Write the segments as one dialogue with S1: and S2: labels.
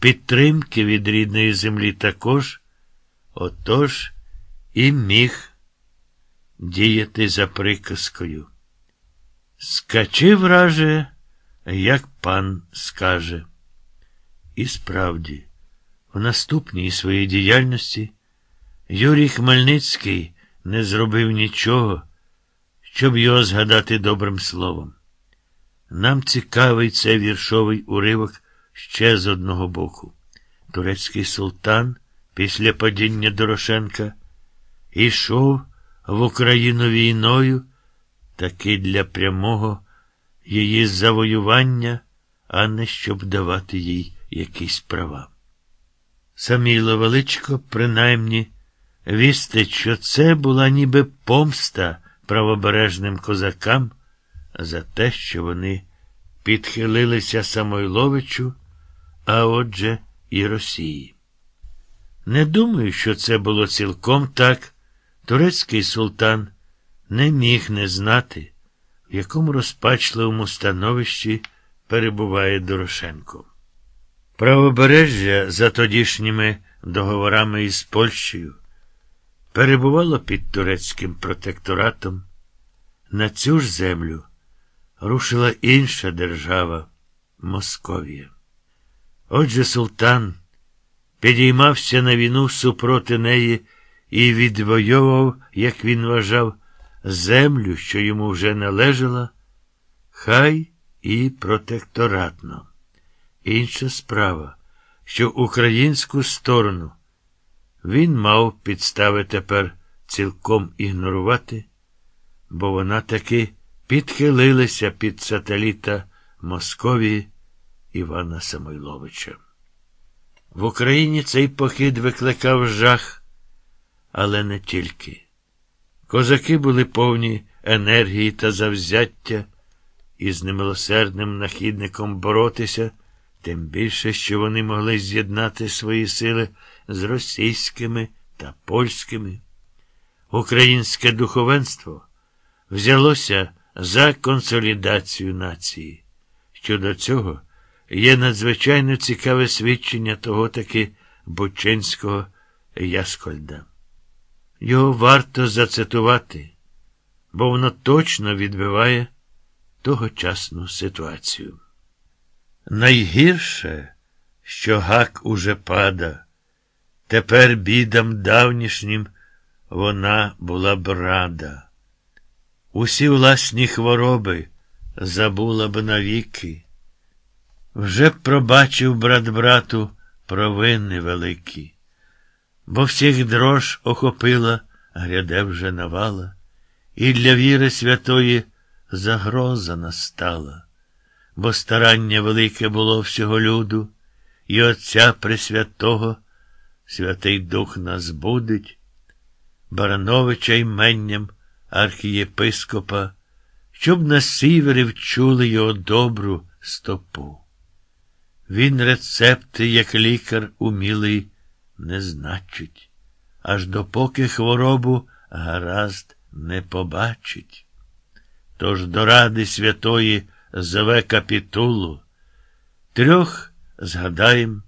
S1: підтримки від рідної землі також, отож і міг діяти за приказкою. Скачи, враже, як пан скаже. І справді, в наступній своїй діяльності Юрій Хмельницький не зробив нічого, щоб його згадати добрим словом. Нам цікавий цей віршовий уривок ще з одного боку. Турецький султан після падіння Дорошенка йшов в Україну війною таки для прямого її завоювання, а не щоб давати їй якісь права. Саміло Величко, принаймні, вістить, що це була ніби помста правобережним козакам за те, що вони підхилилися Самойловичу, а отже, і Росії. Не думаю, що це було цілком так. Турецький султан не міг не знати, в якому розпачливому становищі перебуває Дорошенко. Правобережжя за тодішніми договорами із Польщею перебувало під турецьким протекторатом. На цю ж землю рушила інша держава Московія. Отже, султан підіймався на війну супроти неї і відвоював, як він вважав, землю, що йому вже належала, хай і протекторатно. Інша справа, що українську сторону він мав підстави тепер цілком ігнорувати, бо вона таки підхилилася під сателіта Московії Івана Самойловича. В Україні цей похід викликав жах, але не тільки. Козаки були повні енергії та завзяття і з немилосердним нахідником боротися, тим більше, що вони могли з'єднати свої сили з російськими та польськими. Українське духовенство взялося за консолідацію нації. Щодо цього є надзвичайно цікаве свідчення того таки Бучинського Яскольда. Його варто зацитувати, бо воно точно відбиває тогочасну ситуацію. Найгірше, що гак уже пада, тепер бідам давнішнім вона була б рада. Усі власні хвороби забула б навіки. Вже пробачив брат брату провини великі, бо всіх дрож охопила, гряде вже навала, і для віри святої загроза настала, бо старання велике було всього люду, і Отця Пресвятого Святий Дух нас будить, Барановича іменням архієпископа, щоб на сівері вчули його добру стопу. Він рецепти, як лікар умілий, не значить, аж допоки хворобу гаразд не побачить. Тож до ради святої зове капітулу. Трьох згадаєм,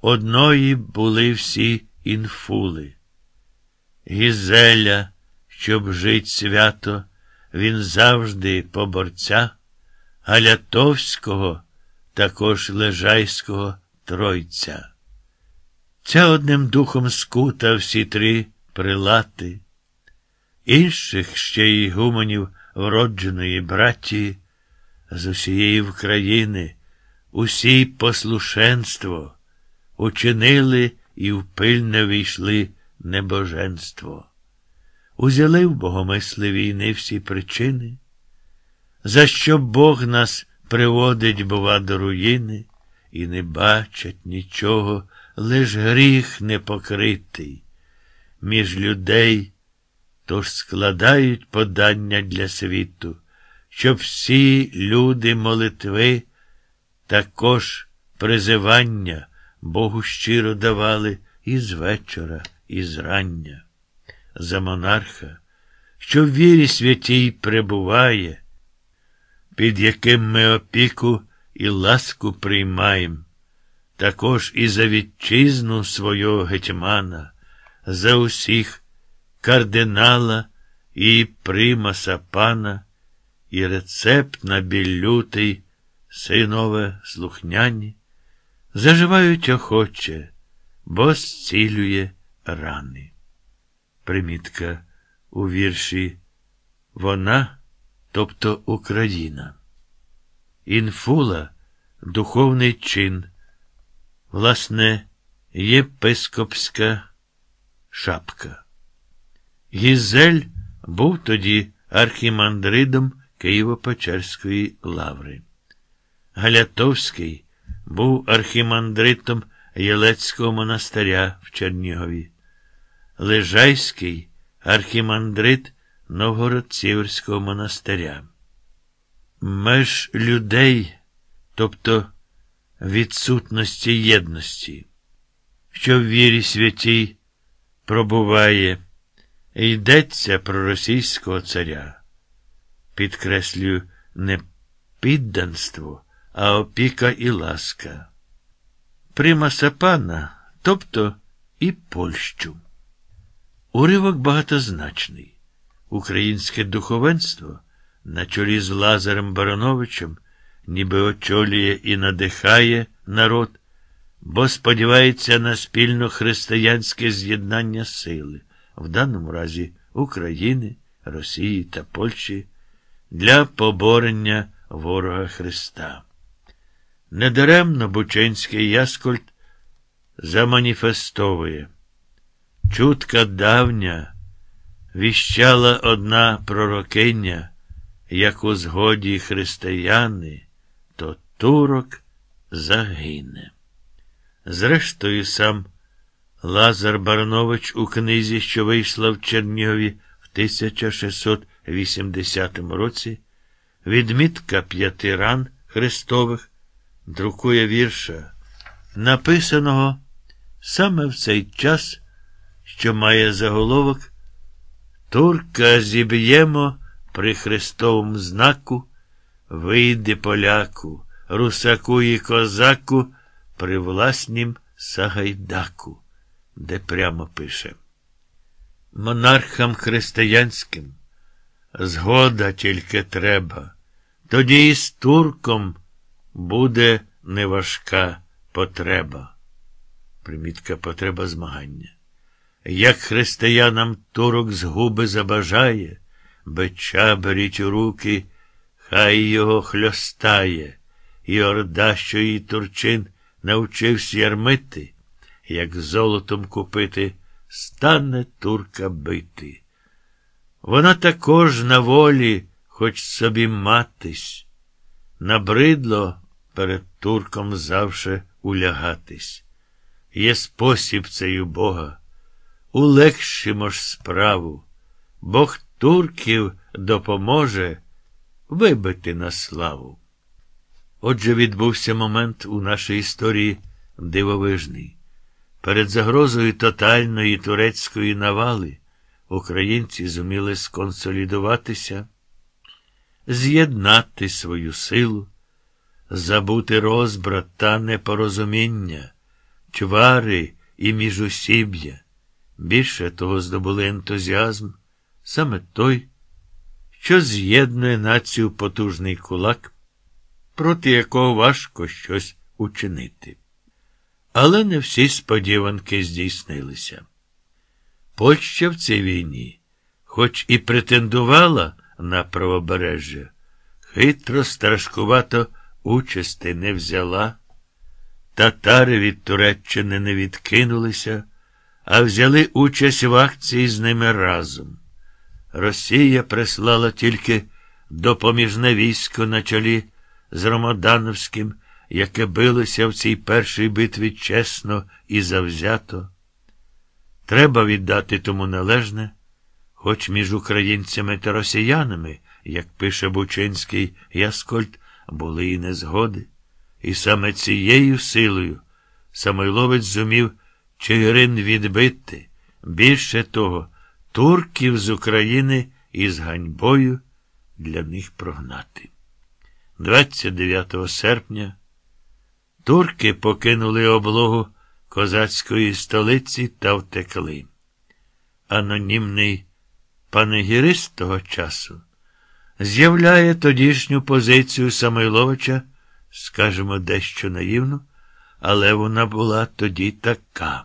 S1: одної були всі інфули. Гізеля, щоб жить свято, він завжди поборця, Галятовського, також Лежайського тройця. Ця одним духом скута всі три прилати, інших ще й гуманів вродженої братії, з усієї України, усі послушенство, учинили і в пильне війшли небоженство. Узяли в богомисли війни всі причини, за що Бог нас приводить, бува, до руїни, і не бачать нічого, лиш гріх непокритий. Між людей тож складають подання для світу, щоб всі люди молитви також призивання Богу щиро давали і з вечора, і з рання. За монарха, що в вірі святій пребуває, під яким ми опіку і ласку приймаєм, також і за вітчизну свого гетьмана, за усіх кардинала і примаса пана, і рецепт на біль синове слухняні, заживають охоче, бо зцілює рани. Примітка у вірші Вона, тобто Україна. Інфула духовний чин, власне, єпископська шапка. Гізель був тоді архімандридом Києво-Печерської лаври. Галятовський був архімандритом Єлецького монастиря в Чернігові. Лежайський архімандрит Новгород-Сіверського монастиря. Меж людей, тобто відсутності єдності, що в вірі святій пробуває, йдеться про російського царя. Підкреслюю, не підданство, а опіка і ласка. Примаса пана, тобто і Польщу. Уривок багатозначний. Українське духовенство на чолі з Лазарем Барановичем ніби очолює і надихає народ, бо сподівається на спільно християнське з'єднання сили, в даному разі України, Росії та Польщі, для поборення ворога Христа. Недаремно Бученський Яскольд заманіфестовує. Чутка давня віщала одна пророкиня, як у згоді християни, то турок загине. Зрештою, сам Лазар Баранович у книзі, що вийшла в Чернігові в 1680 році, відмітка п'яти ран Христових, друкує вірша, написаного саме в цей час що має заголовок Турка зіб'ємо при Христовому знаку, вийди поляку, русаку і козаку при власнім Сагайдаку, де прямо пише. Монархам християнським згода тільки треба, тоді і з турком буде неважка потреба. Примітка потреба змагання. Як християнам турок згуби забажає, бича беріть у руки, хай його хльостає, і орда, що її турчин навчився ярмити, як золотом купити, стане турка бити. Вона також на волі, хоч собі матись, набридло перед турком завше улягатись. Є спосіб цей у Бога улегшимо ж справу. Бог турків допоможе вибити на славу. Отже, відбувся момент у нашій історії дивовижний. Перед загрозою тотальної турецької навали українці зуміли сконсолідуватися, з'єднати свою силу, забути розбрат та непорозуміння, чвари і міжусіб'я. Більше того здобули ентузіазм саме той, що з'єднує націю потужний кулак, проти якого важко щось учинити. Але не всі сподіванки здійснилися. Польща в цій війні, хоч і претендувала на правобережжя, хитро страшкувато участи не взяла, татари від Туреччини не відкинулися а взяли участь в акції з ними разом. Росія прислала тільки допоміжне військо на чолі з Ромодановським, яке билося в цій першій битві чесно і завзято. Треба віддати тому належне, хоч між українцями та росіянами, як пише Бучинський Яскольд, були і незгоди. І саме цією силою Самойловець зумів Чигирин відбити, більше того, турків з України із ганьбою для них прогнати. 29 серпня Турки покинули облогу козацької столиці та втекли. Анонімний панегірист того часу з'являє тодішню позицію Самойловича, скажімо, дещо наївну, але вона була тоді така.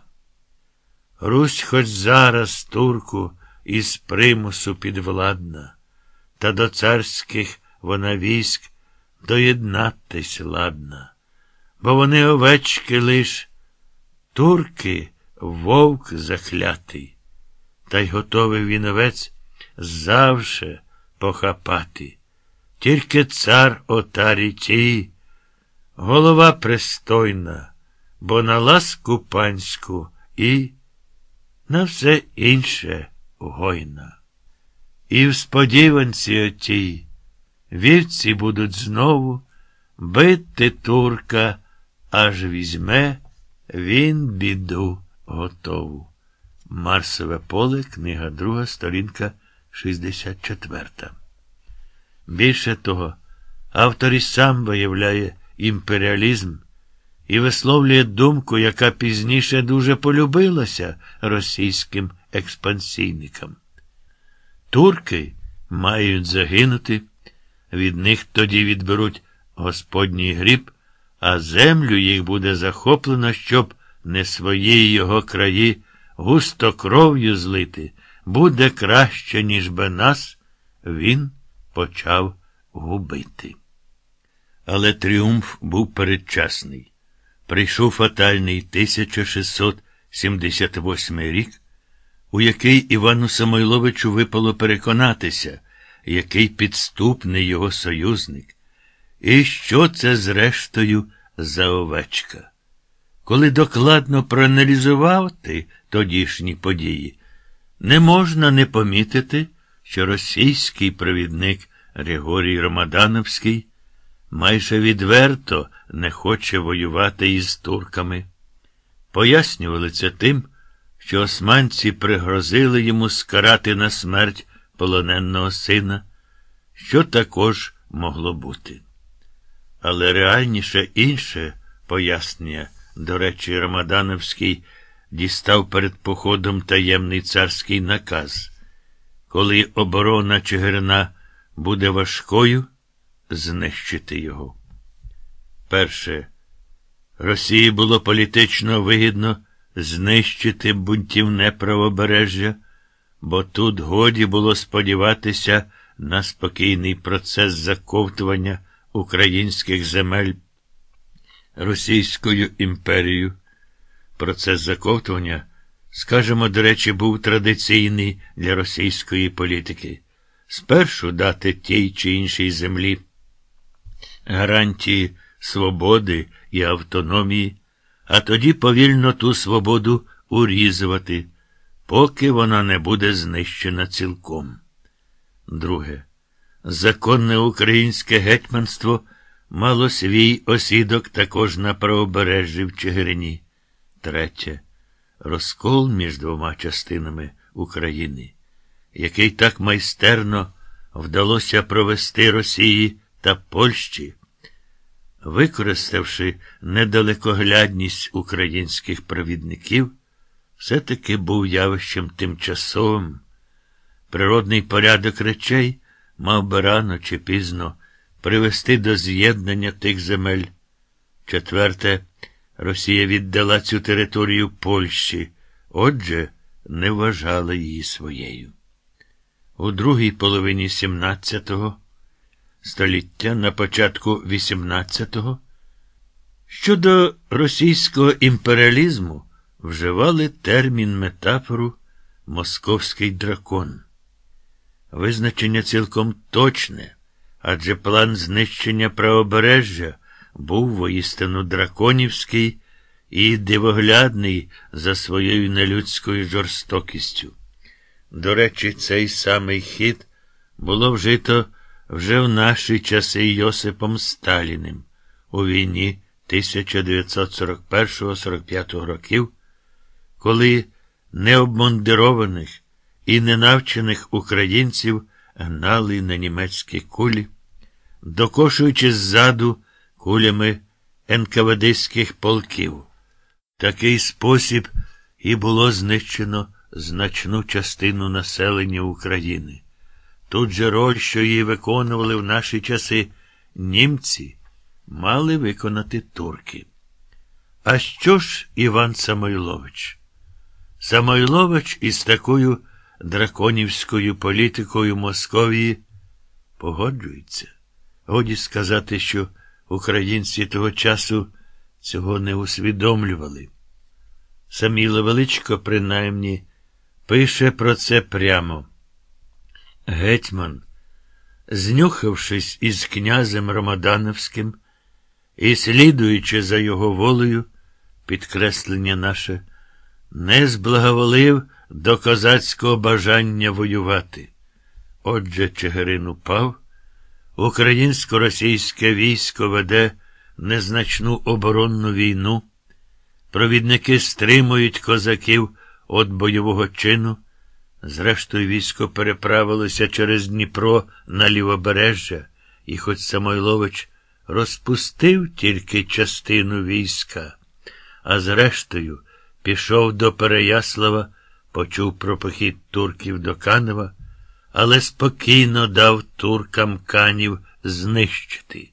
S1: Русь хоч зараз турку із примусу підвладна, та до царських вона військ доєднатись ладна, бо вони овечки лиш, турки вовк заклятий, та й готовий він овець завше похапати. Тільки цар отарі ті, голова пристойна, бо на ласку панську і на все інше гойна. І в сподіванці отій вівці будуть знову бити турка, аж візьме він біду готову. Марсове поле, книга друга, сторінка 64. Більше того, автор і сам виявляє імперіалізм і висловлює думку, яка пізніше дуже полюбилася російським експансійникам. Турки мають загинути, від них тоді відберуть Господній гріб, а землю їх буде захоплено, щоб не свої його краї густо кров'ю злити, буде краще, ніж би нас, він почав губити. Але тріумф був передчасний. Прийшов фатальний 1678 рік, у який Івану Самойловичу випало переконатися, який підступний його союзник, і що це, зрештою, за овечка. Коли докладно проаналізувати тодішні події, не можна не помітити, що російський провідник Григорій Ромадановський майже відверто не хоче воювати із турками. Пояснювали це тим, що османці пригрозили йому скарати на смерть полоненного сина, що також могло бути. Але реальніше інше пояснення, до речі, Рамадановський дістав перед походом таємний царський наказ. Коли оборона Чигирина буде важкою, знищити його. Перше, Росії було політично вигідно знищити бунтівне правобережжя, бо тут годі було сподіватися на спокійний процес заковтування українських земель Російською імперією. Процес заковтування, скажімо, до речі, був традиційний для російської політики. Спершу дати тій чи іншій землі гарантії свободи і автономії, а тоді повільно ту свободу урізувати, поки вона не буде знищена цілком. Друге, законне українське гетьманство мало свій осідок також на правобережжі в Чигирині. Третє. Розкол між двома частинами України, який так майстерно вдалося провести Росії та Польщі, використавши недалекоглядність українських провідників, все-таки був явищем тимчасовим. Природний порядок речей мав би рано чи пізно привести до з'єднання тих земель. Четверте, Росія віддала цю територію Польщі, отже, не вважала її своєю. У другій половині 17-го століття на початку 18-го щодо російського імперіалізму вживали термін метафору Московський дракон. Визначення цілком точне, адже план знищення правобережжя був воістину драконівський і дивоглядний за своєю нелюдською жорстокістю. До речі, цей самий хід було вжито вже в наші часи Йосипом Сталіним у війні 1941-45 років, коли необмундированих і ненавчених українців гнали на німецькі кулі, докошуючи ззаду кулями НКВДських полків. Такий спосіб і було знищено значну частину населення України. Тут же роль, що її виконували в наші часи німці, мали виконати турки. А що ж Іван Самойлович? Самойлович із такою драконівською політикою Московії погоджується. Годі сказати, що українці того часу цього не усвідомлювали. Саміло Величко, принаймні, пише про це прямо. Гетьман, знюхавшись із князем Ромадановським і слідуючи за його волею, підкреслення наше, не зблаговолив до козацького бажання воювати. Отже, Чигирин упав, українсько-російське військо веде незначну оборонну війну, провідники стримують козаків від бойового чину. Зрештою, військо переправилося через Дніпро на лівобережжя, і хоч Самойлович розпустив тільки частину війська, а зрештою пішов до Переяслава, почув про похід турків до Канева, але спокійно дав туркам канів знищити.